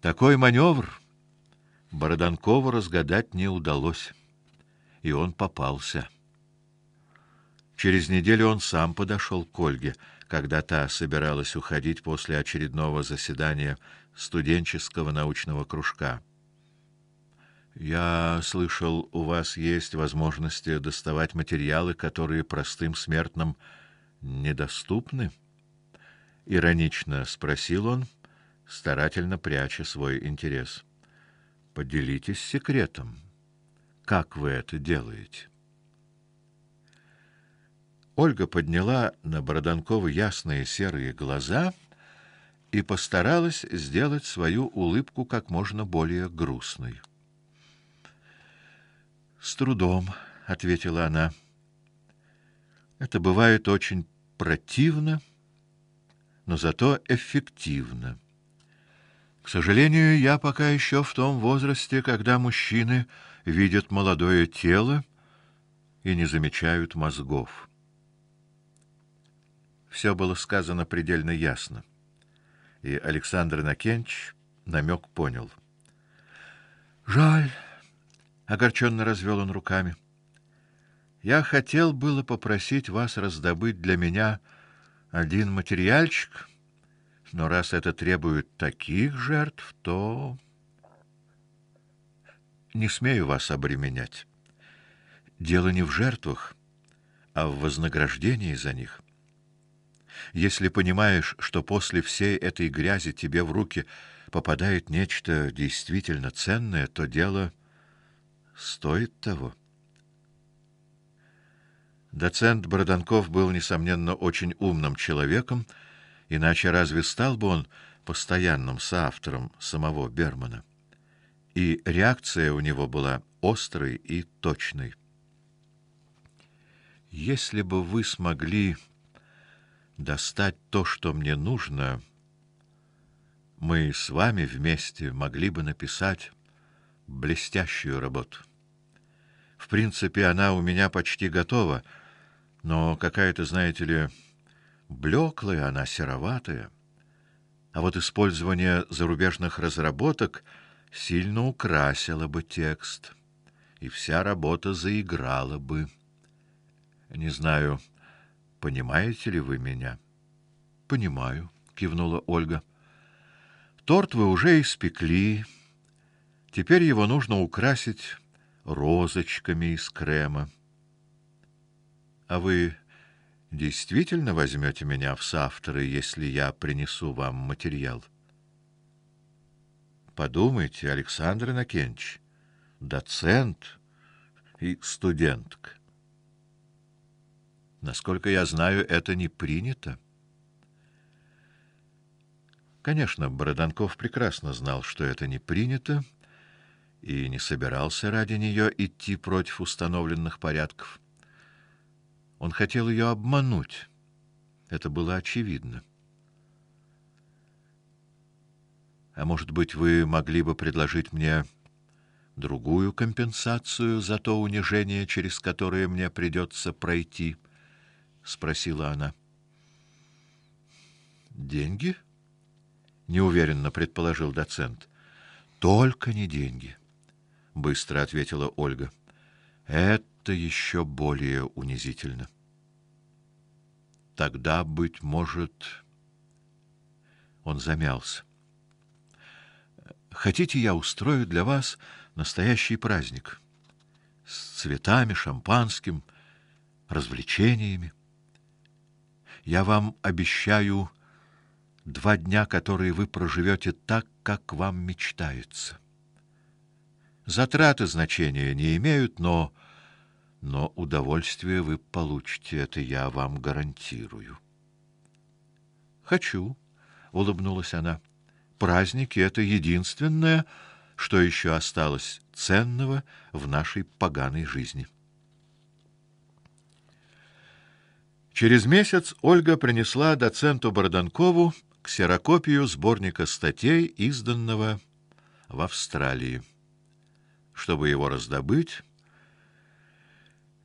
Такой маневр Бороданкову разгадать не удалось, и он попался. Через неделю он сам подошел к Ольге, когда та собиралась уходить после очередного заседания студенческого научного кружка. Я слышал, у вас есть возможности доставать материалы, которые простым смертным недоступны? иронично спросил он, старательно пряча свой интерес. Поделитесь секретом. Как вы это делаете? Ольга подняла на Бороданкова ясные серые глаза и постаралась сделать свою улыбку как можно более грустной. С трудом, ответила она. Это бывает очень противно, но зато эффективно. К сожалению, я пока еще в том возрасте, когда мужчины видят молодое тело и не замечают мозгов. Все было сказано предельно ясно, и Александр Накенч намек понял. Жаль, огорченно развел он руками. Я хотел было попросить вас раздобыть для меня один материальчик, но раз это требует таких жертв, то не смею вас обременять. Дело не в жертвах, а в вознаграждении за них. Если понимаешь, что после всей этой грязи тебе в руки попадает нечто действительно ценное, то дело стоит того. Доцент Бороданков был несомненно очень умным человеком, иначе разве стал бы он постоянным соавтором самого Бермана? И реакция у него была острой и точной. Если бы вы смогли достать то, что мне нужно, мы с вами вместе могли бы написать блестящую работу. В принципе, она у меня почти готова, но какая-то, знаете ли, блеклая она, сероватая. А вот использование зарубежных разработок сильно украсило бы текст, и вся работа заиграла бы. Не знаю, Понимаете ли вы меня? Понимаю, кивнула Ольга. Торт вы уже испекли. Теперь его нужно украсить розочками из крема. А вы действительно возьмете меня в соавторы, если я принесу вам материал? Подумайте, Александр Накенч, доцент и студентка. Насколько я знаю, это не принято. Конечно, Бороданков прекрасно знал, что это не принято, и не собирался ради нее идти против установленных порядков. Он хотел ее обмануть. Это было очевидно. А может быть, вы могли бы предложить мне другую компенсацию за то унижение, через которое мне придется пройти? спросила она. Деньги? неуверенно предположил доцент. Только не деньги, быстро ответила Ольга. Это еще более унизительно. Тогда быть может, он замялся. Хотите, я устрою для вас настоящий праздник с цветами, шампанским, развлечениями? Я вам обещаю два дня, которые вы проживете так, как вам мечтается. Затраты значения не имеют, но но удовольствие вы получите, это я вам гарантирую. Хочу, улыбнулась она. Праздники это единственное, что еще осталось ценного в нашей поганой жизни. Через месяц Ольга принесла доценту Борданкову ксерокопию сборника статей, изданного в Австралии. Чтобы его раздобыть,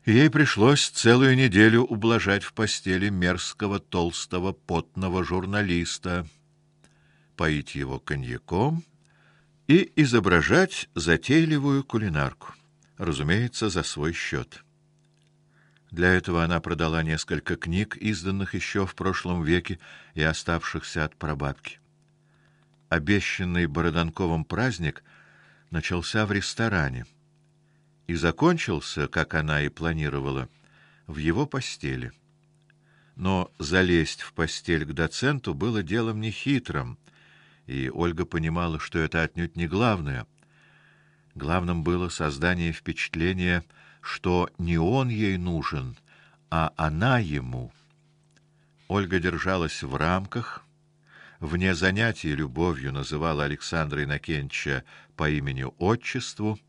ей пришлось целую неделю ублажать в постели мерзкого толстого потного журналиста, поить его коньяком и изображать затейливую кулинарку, разумеется, за свой счет. Для этого она продала несколько книг, изданных еще в прошлом веке и оставшихся от прабабки. Обещанный Бороданковым праздник начался в ресторане и закончился, как она и планировала, в его постели. Но залезть в постель к доценту было делом нехитрым, и Ольга понимала, что это отнюдь не главное. Главным было создание впечатления, что не он ей нужен, а она ему. Ольга держалась в рамках, вне занятий любовью называла Александра Инакенча по имени-отчеству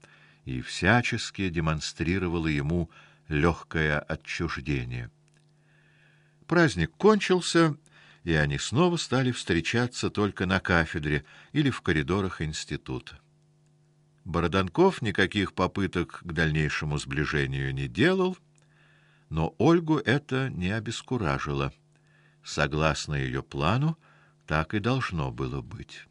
и всячески демонстрировала ему легкое отчуждение. Праздник кончился, и они снова стали встречаться только на кафедре или в коридорах института. Бороданков никаких попыток к дальнейшему сближению не делал, но Ольгу это не обескуражило. Согласно ее плану, так и должно было быть.